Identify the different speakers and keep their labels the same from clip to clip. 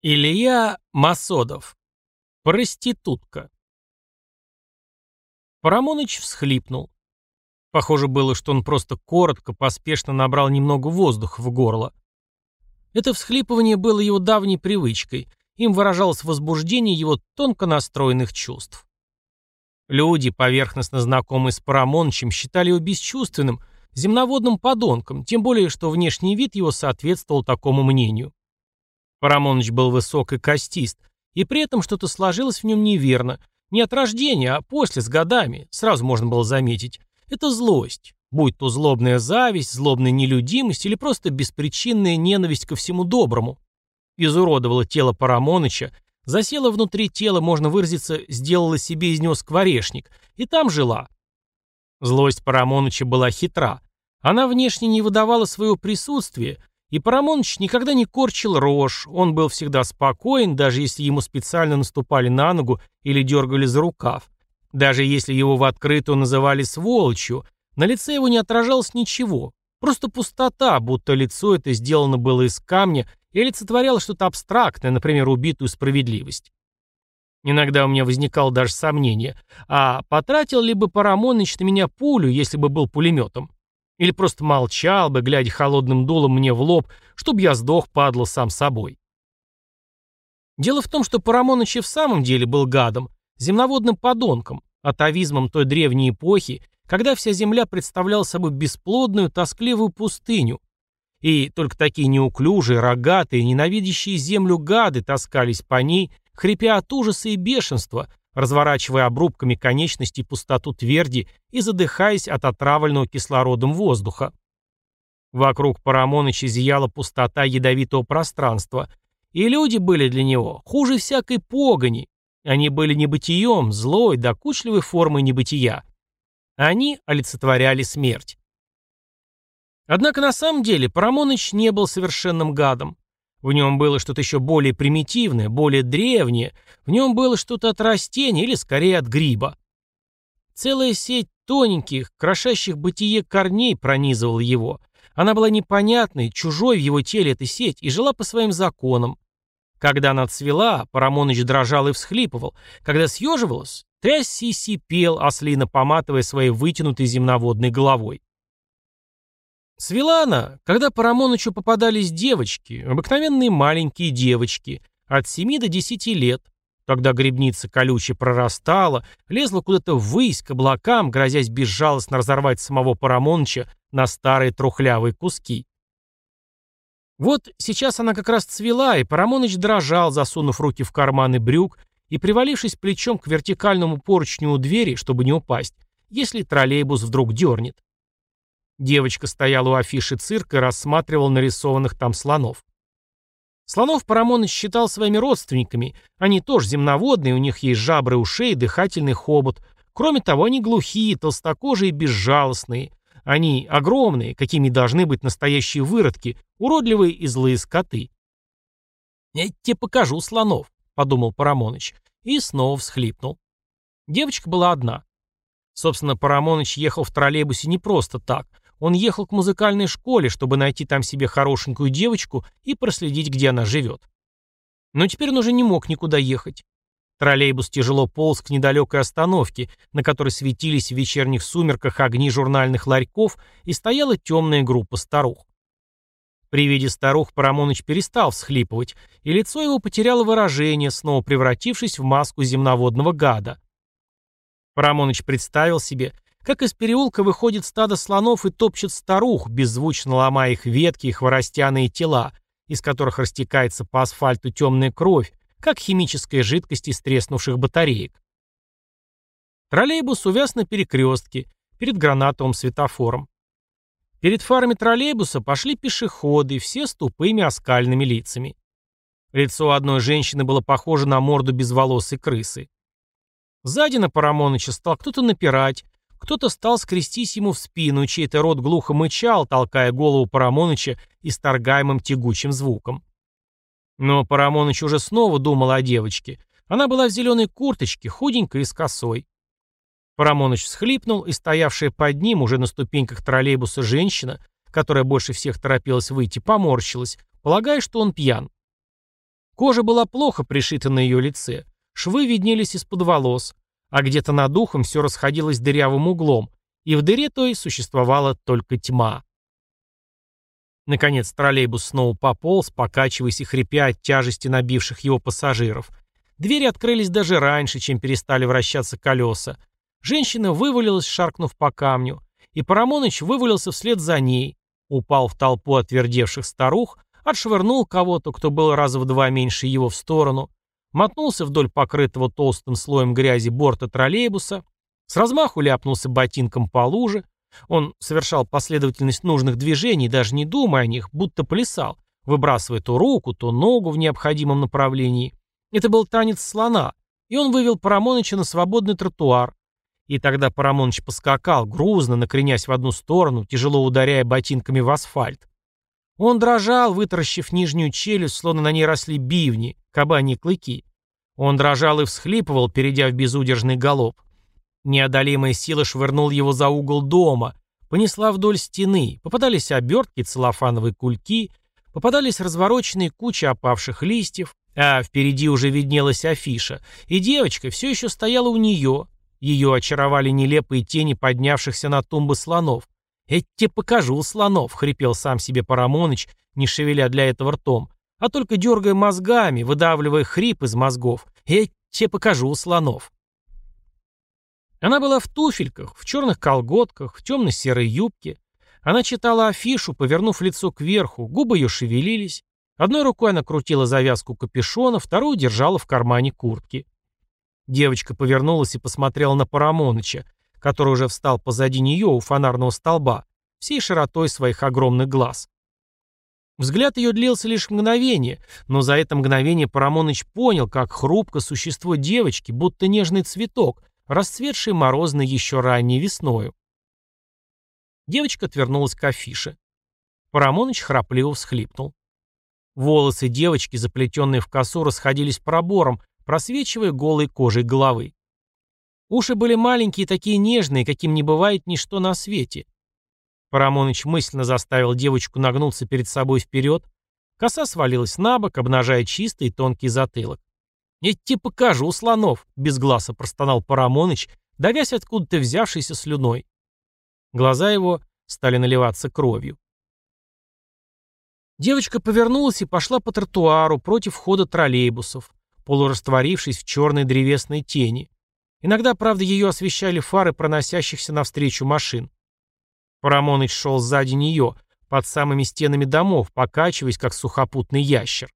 Speaker 1: Илья Масодов. Проститутка. Парамоныч всхлипнул. Похоже было, что он просто коротко, поспешно набрал немного воздуха в горло. Это всхлипывание было его давней привычкой. Им выражалось возбуждение его тонко настроенных чувств. Люди, поверхностно знакомые с Парамонычем, считали его бесчувственным, земноводным подонком, тем более, что внешний вид его соответствовал такому мнению. Парамоныч был высок и костист, и при этом что-то сложилось в нем неверно. Не от рождения, а после, с годами, сразу можно было заметить. Это злость. Будь то злобная зависть, злобная нелюдимость или просто беспричинная ненависть ко всему доброму. Изуродовало тело Парамоныча, засела внутри тела, можно выразиться, сделала себе из него скворечник, и там жила. Злость Парамоныча была хитра. Она внешне не выдавала своего присутствия, и Парамоныч никогда не корчил рожь, он был всегда спокоен, даже если ему специально наступали на ногу или дергали за рукав. Даже если его в открытую называли сволочью, на лице его не отражалось ничего. Просто пустота, будто лицо это сделано было из камня и олицетворяло что-то абстрактное, например, убитую справедливость. Иногда у меня возникало даже сомнение, а потратил ли бы Парамоныч на меня пулю, если бы был пулеметом? Или просто молчал бы, глядя холодным дулом мне в лоб, чтобы я сдох, падла, сам собой. Дело в том, что Парамоныч и в самом деле был гадом, земноводным подонком, атовизмом той древней эпохи, когда вся земля представляла собой бесплодную, тоскливую пустыню. И только такие неуклюжие, рогатые, ненавидящие землю гады таскались по ней, хрипя от ужаса и бешенства, разворачивая обрубками конечности пустоту тверди и задыхаясь от отравленного кислородом воздуха. Вокруг Парамоныча зияла пустота ядовитого пространства, и люди были для него хуже всякой погони. Они были небытием, злой, докучливой формой небытия. Они олицетворяли смерть. Однако на самом деле Парамоныч не был совершенным гадом. В нем было что-то еще более примитивное, более древнее, в нем было что-то от растения или скорее от гриба. Целая сеть тоненьких, крошащих бытие корней пронизывала его. Она была непонятной, чужой в его теле эта сеть, и жила по своим законам. Когда она цвела, Парамоныч дрожал и всхлипывал. Когда съеживалась, трясся и сипел, ослина поматывая своей вытянутой земноводной головой. Свела она, когда по попадались девочки, обыкновенные маленькие девочки, от 7 до 10 лет, когда грибница колюче прорастала, лезла куда-то ввысь к облакам, грозясь безжалостно разорвать самого Парамоныча на старые трухлявые куски. Вот сейчас она как раз цвела, и Парамоныч дрожал, засунув руки в карманы брюк и привалившись плечом к вертикальному поручню у двери, чтобы не упасть, если троллейбус вдруг дернет. Девочка стояла у афиши цирка и рассматривала нарисованных там слонов. Слонов Парамоныч считал своими родственниками. Они тоже земноводные, у них есть жабры ушей и дыхательный хобот. Кроме того, они глухие, толстокожие и безжалостные. Они огромные, какими должны быть настоящие выродки, уродливые и злые скоты. «Я тебе покажу слонов», — подумал Парамоныч. И снова всхлипнул. Девочка была одна. Собственно, Парамоныч ехал в троллейбусе не просто так — он ехал к музыкальной школе, чтобы найти там себе хорошенькую девочку и проследить, где она живет. Но теперь он уже не мог никуда ехать. Троллейбус тяжело полз к недалекой остановке, на которой светились в вечерних сумерках огни журнальных ларьков, и стояла темная группа старух. При виде старух Парамоныч перестал всхлипывать, и лицо его потеряло выражение, снова превратившись в маску земноводного гада. Парамоныч представил себе, как из переулка выходит стадо слонов и топчет старух, беззвучно ломая их ветки и хворостяные тела, из которых растекается по асфальту темная кровь, как химическая жидкость из треснувших батареек. Троллейбус увяз на перекрестке, перед гранатовым светофором. Перед фарами троллейбуса пошли пешеходы, все с тупыми оскальными лицами. Лицо одной женщины было похоже на морду безволосой крысы. Сзади на Парамоныча стал кто-то напирать, кто-то стал скрестись ему в спину, чей-то рот глухо мычал, толкая голову Парамоныча исторгаемым тягучим звуком. Но Парамоныч уже снова думал о девочке. Она была в зеленой курточке, худенькой и с косой. Парамоныч всхлипнул, и стоявшая под ним, уже на ступеньках троллейбуса, женщина, которая больше всех торопилась выйти, поморщилась, полагая, что он пьян. Кожа была плохо пришита на ее лице. Швы виднелись из-под волос а где-то над ухом все расходилось дырявым углом, и в дыре той существовала только тьма. Наконец троллейбус снова пополз, покачиваясь и хрипя от тяжести набивших его пассажиров. Двери открылись даже раньше, чем перестали вращаться колеса. Женщина вывалилась, шаркнув по камню, и Парамоныч вывалился вслед за ней, упал в толпу отвердевших старух, отшвырнул кого-то, кто был раза в два меньше его в сторону, мотнулся вдоль покрытого толстым слоем грязи борта троллейбуса, с размаху ляпнулся ботинком по луже. Он совершал последовательность нужных движений, даже не думая о них, будто плясал, выбрасывая то руку, то ногу в необходимом направлении. Это был танец слона, и он вывел Парамоныча на свободный тротуар. И тогда Парамоныч поскакал, грузно, накренясь в одну сторону, тяжело ударяя ботинками в асфальт. Он дрожал, вытаращив нижнюю челюсть, словно на ней росли бивни, кабани клыки. Он дрожал и всхлипывал, перейдя в безудержный галоп. Неодолимая сила швырнул его за угол дома, понесла вдоль стены, попадались обертки, целлофановые кульки, попадались развороченные кучи опавших листьев, а впереди уже виднелась афиша, и девочка все еще стояла у нее. Ее очаровали нелепые тени поднявшихся на тумбы слонов. «Я тебе покажу, слонов!» — хрипел сам себе Парамоныч, не шевеля для этого ртом, а только дергая мозгами, выдавливая хрип из мозгов. «Я тебе покажу, слонов!» Она была в туфельках, в черных колготках, в темно-серой юбке. Она читала афишу, повернув лицо кверху, губы ее шевелились. Одной рукой она крутила завязку капюшона, вторую держала в кармане куртки. Девочка повернулась и посмотрела на Парамоныча, который уже встал позади нее у фонарного столба, всей широтой своих огромных глаз. Взгляд ее длился лишь мгновение, но за это мгновение Парамоныч понял, как хрупко существо девочки, будто нежный цветок, расцветший морозно еще ранней весною. Девочка отвернулась к афише. Парамоныч храпливо всхлипнул. Волосы девочки, заплетенные в косу, расходились пробором, просвечивая голой кожей головы. Уши были маленькие такие нежные, каким не бывает ничто на свете. Парамоныч мысленно заставил девочку нагнуться перед собой вперед. Коса свалилась на бок, обнажая чистый тонкий затылок. «Я тебе покажу, слонов!» — без глаза простонал Парамоныч, давясь откуда-то взявшейся слюной. Глаза его стали наливаться кровью. Девочка повернулась и пошла по тротуару против хода троллейбусов, полурастворившись в черной древесной тени. Иногда, правда, ее освещали фары проносящихся навстречу машин. Парамоныч шел сзади нее, под самыми стенами домов, покачиваясь, как сухопутный ящер.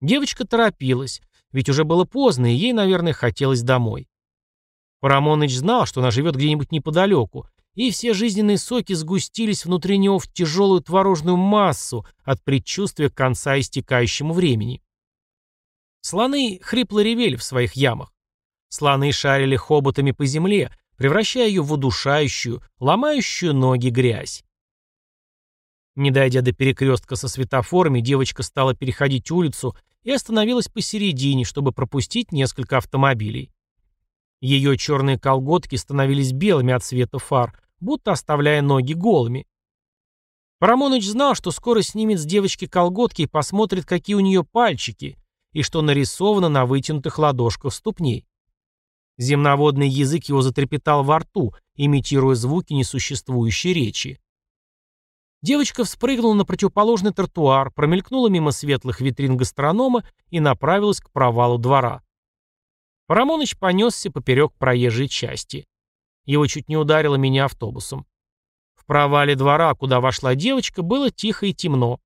Speaker 1: Девочка торопилась, ведь уже было поздно, и ей, наверное, хотелось домой. Парамоныч знал, что она живет где-нибудь неподалеку, и все жизненные соки сгустились внутри него в тяжелую творожную массу от предчувствия конца истекающему времени. Слоны хрипло ревели в своих ямах. Слоны шарили хоботами по земле, превращая ее в удушающую, ломающую ноги грязь. Не дойдя до перекрестка со светофорами, девочка стала переходить улицу и остановилась посередине, чтобы пропустить несколько автомобилей. Ее черные колготки становились белыми от света фар, будто оставляя ноги голыми. Парамоныч знал, что скоро снимет с девочки колготки и посмотрит, какие у нее пальчики, и что нарисовано на вытянутых ладошках ступней. Земноводный язык его затрепетал во рту, имитируя звуки несуществующей речи. Девочка вспрыгнула на противоположный тротуар, промелькнула мимо светлых витрин гастронома и направилась к провалу двора. Парамоныч понесся поперек проезжей части. Его чуть не ударило меня автобусом. В провале двора, куда вошла девочка, было тихо и темно.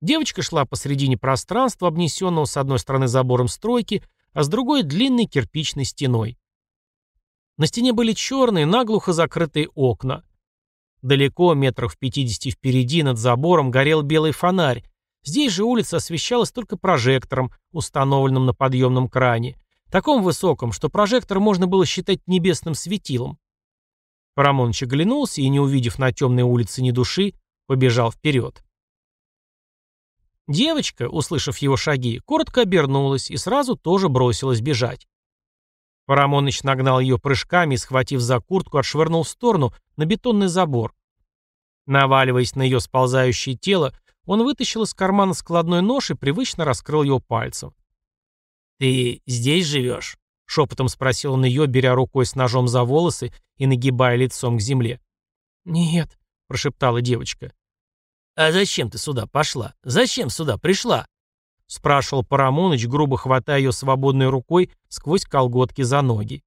Speaker 1: Девочка шла посредине пространства, обнесенного с одной стороны забором стройки, а с другой длинной кирпичной стеной. На стене были черные, наглухо закрытые окна. Далеко, метров в пятидесяти впереди, над забором, горел белый фонарь. Здесь же улица освещалась только прожектором, установленным на подъемном кране. Таком высоком, что прожектор можно было считать небесным светилом. Парамоныч оглянулся и, не увидев на темной улице ни души, побежал вперед. Девочка, услышав его шаги, коротко обернулась и сразу тоже бросилась бежать. Парамоныч нагнал ее прыжками и, схватив за куртку, отшвырнул в сторону на бетонный забор. Наваливаясь на ее сползающее тело, он вытащил из кармана складной нож и привычно раскрыл его пальцем. «Ты здесь живешь?» — шепотом спросил он ее, беря рукой с ножом за волосы и нагибая лицом к земле.
Speaker 2: «Нет», —
Speaker 1: прошептала девочка.
Speaker 2: «А зачем ты сюда пошла? Зачем сюда пришла?»
Speaker 1: Спрашивал Парамоныч, грубо хватая ее свободной рукой сквозь колготки за ноги.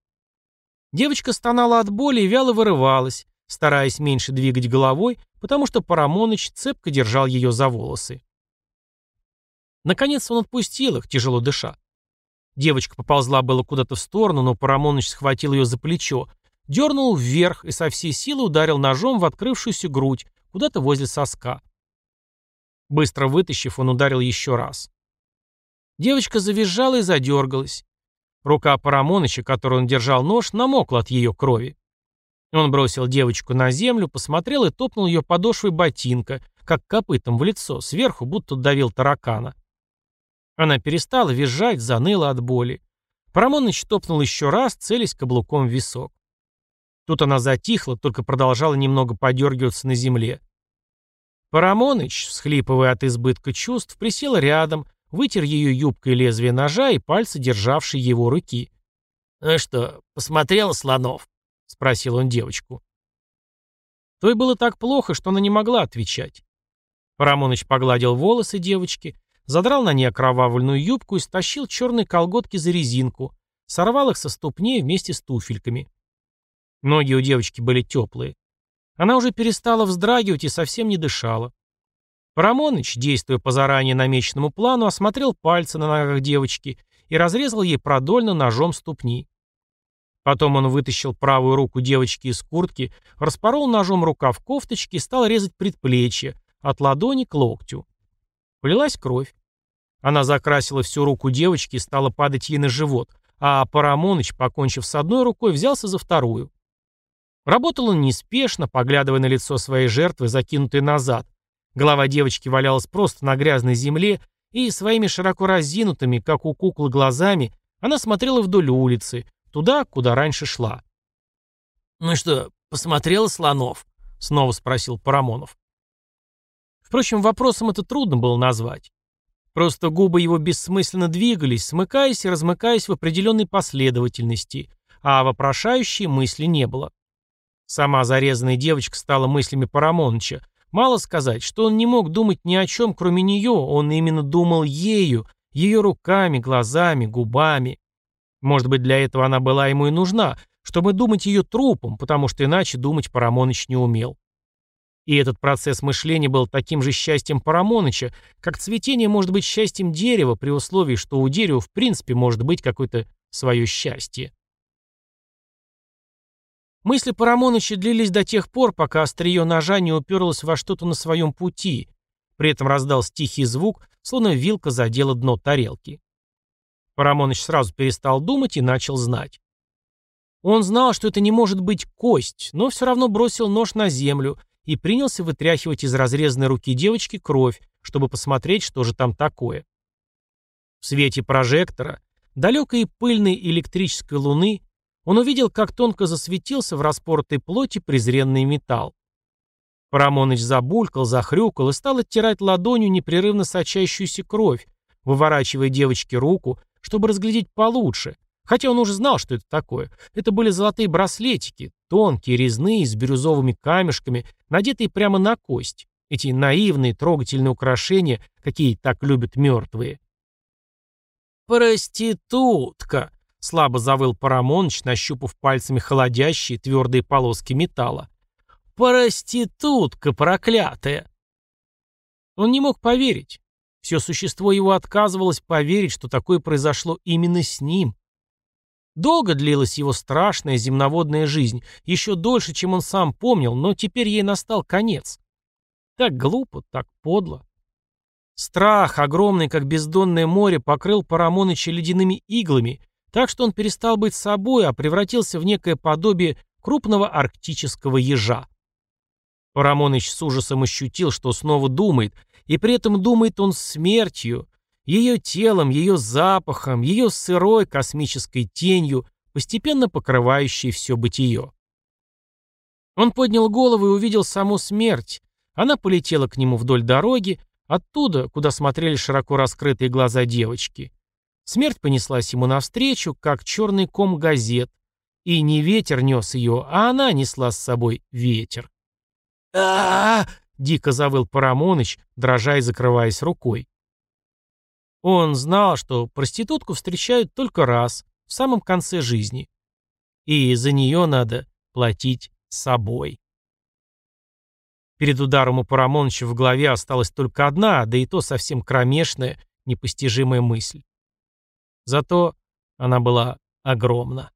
Speaker 1: Девочка стонала от боли и вяло вырывалась, стараясь меньше двигать головой, потому что Парамоныч цепко держал ее за волосы. Наконец он отпустил их, тяжело дыша. Девочка поползла было куда-то в сторону, но Парамоныч схватил ее за плечо, дернул вверх и со всей силы ударил ножом в открывшуюся грудь, куда-то возле соска. Быстро вытащив, он ударил еще раз. Девочка завизжала и задергалась. Рука Парамоныча, которой он держал нож, намокла от ее крови. Он бросил девочку на землю, посмотрел и топнул ее подошвой ботинка, как копытом в лицо, сверху будто давил таракана. Она перестала визжать, заныла от боли. Парамоныч топнул еще раз, целясь каблуком в висок. Тут она затихла, только продолжала немного подергиваться на земле. Парамоныч, всхлипывая от избытка чувств, присел рядом, вытер ее юбкой лезвие ножа и пальцы, державшие его руки.
Speaker 2: «Ну что, посмотрела слонов?» — спросил он девочку.
Speaker 1: Той было так плохо, что она не могла отвечать. Парамоныч погладил волосы девочки, задрал на ней окровавленную юбку и стащил черные колготки за резинку, сорвал их со ступней вместе с туфельками. Ноги у девочки были теплые. Она уже перестала вздрагивать и совсем не дышала. Парамоныч, действуя по заранее намеченному плану, осмотрел пальцы на ногах девочки и разрезал ей продольно ножом ступни. Потом он вытащил правую руку девочки из куртки, распорол ножом рукав кофточки и стал резать предплечье, от ладони к локтю. Полилась кровь. Она закрасила всю руку девочки и стала падать ей на живот, а Парамоныч, покончив с одной рукой, взялся за вторую. Работал он неспешно, поглядывая на лицо своей жертвы, закинутой назад. Голова девочки валялась просто на грязной земле, и своими широко разинутыми, как у куклы, глазами она смотрела вдоль улицы, туда, куда раньше шла.
Speaker 2: «Ну что, посмотрела слонов?» — снова спросил Парамонов.
Speaker 1: Впрочем, вопросом это трудно было назвать. Просто губы его бессмысленно двигались, смыкаясь и размыкаясь в определенной последовательности, а вопрошающей мысли не было. Сама зарезанная девочка стала мыслями Парамоныча. Мало сказать, что он не мог думать ни о чем, кроме нее, он именно думал ею, ее руками, глазами, губами. Может быть, для этого она была ему и нужна, чтобы думать ее трупом, потому что иначе думать Парамоныч не умел. И этот процесс мышления был таким же счастьем Парамоныча, как цветение может быть счастьем дерева при условии, что у дерева в принципе может быть какое-то свое счастье. Мысли Парамоныча длились до тех пор, пока острие ножа не уперлось во что-то на своем пути. При этом раздался тихий звук, словно вилка задела дно тарелки. Парамоныч сразу перестал думать и начал знать. Он знал, что это не может быть кость, но все равно бросил нож на землю и принялся вытряхивать из разрезанной руки девочки кровь, чтобы посмотреть, что же там такое. В свете прожектора, далекой и пыльной электрической луны, он увидел, как тонко засветился в распоротой плоти презренный металл. Парамоныч забулькал, захрюкал и стал оттирать ладонью непрерывно сочащуюся кровь, выворачивая девочке руку, чтобы разглядеть получше, хотя он уже знал, что это такое. Это были золотые браслетики, тонкие, резные, с бирюзовыми камешками, надетые прямо на кость. Эти наивные, трогательные украшения, какие так любят мертвые. «Проститутка!» Слабо завыл Парамоныч, нащупав пальцами холодящие твердые полоски металла. «Проститутка проклятая!» Он не мог поверить. Все существо его отказывалось поверить, что такое произошло именно с ним. Долго длилась его страшная земноводная жизнь, еще дольше, чем он сам помнил, но теперь ей настал конец. Так глупо, так подло. Страх, огромный, как бездонное море, покрыл Парамоныча ледяными иглами, так что он перестал быть собой, а превратился в некое подобие крупного арктического ежа. Парамоныч с ужасом ощутил, что снова думает, и при этом думает он смертью, ее телом, ее запахом, ее сырой космической тенью, постепенно покрывающей все бытие. Он поднял голову и увидел саму смерть. Она полетела к нему вдоль дороги, оттуда, куда смотрели широко раскрытые глаза девочки. Смерть понеслась ему навстречу, как черный ком газет. И не ветер нес ее, а она несла с собой ветер. а, дико завыл Парамоныч, дрожа и закрываясь рукой. Он знал, что проститутку встречают только раз, в самом конце жизни. И за нее надо платить собой. Перед ударом у Парамоновича в голове осталась только одна, да и то совсем кромешная, непостижимая мысль. Зато она была огромна.